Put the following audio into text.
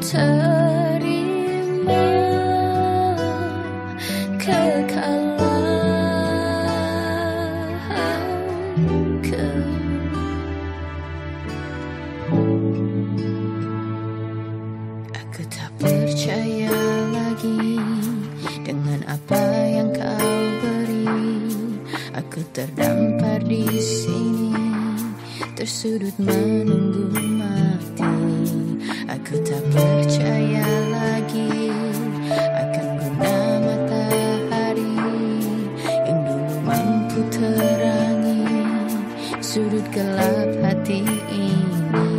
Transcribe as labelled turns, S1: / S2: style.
S1: terima kekalahanku Aku tak percaya lagi dengan apa yang kau beri. Aku terdampar di sini, tersudut menunggu. Aku tak percaya lagi akan guna matahari yang dulu mampu terangi sudut gelap hati ini.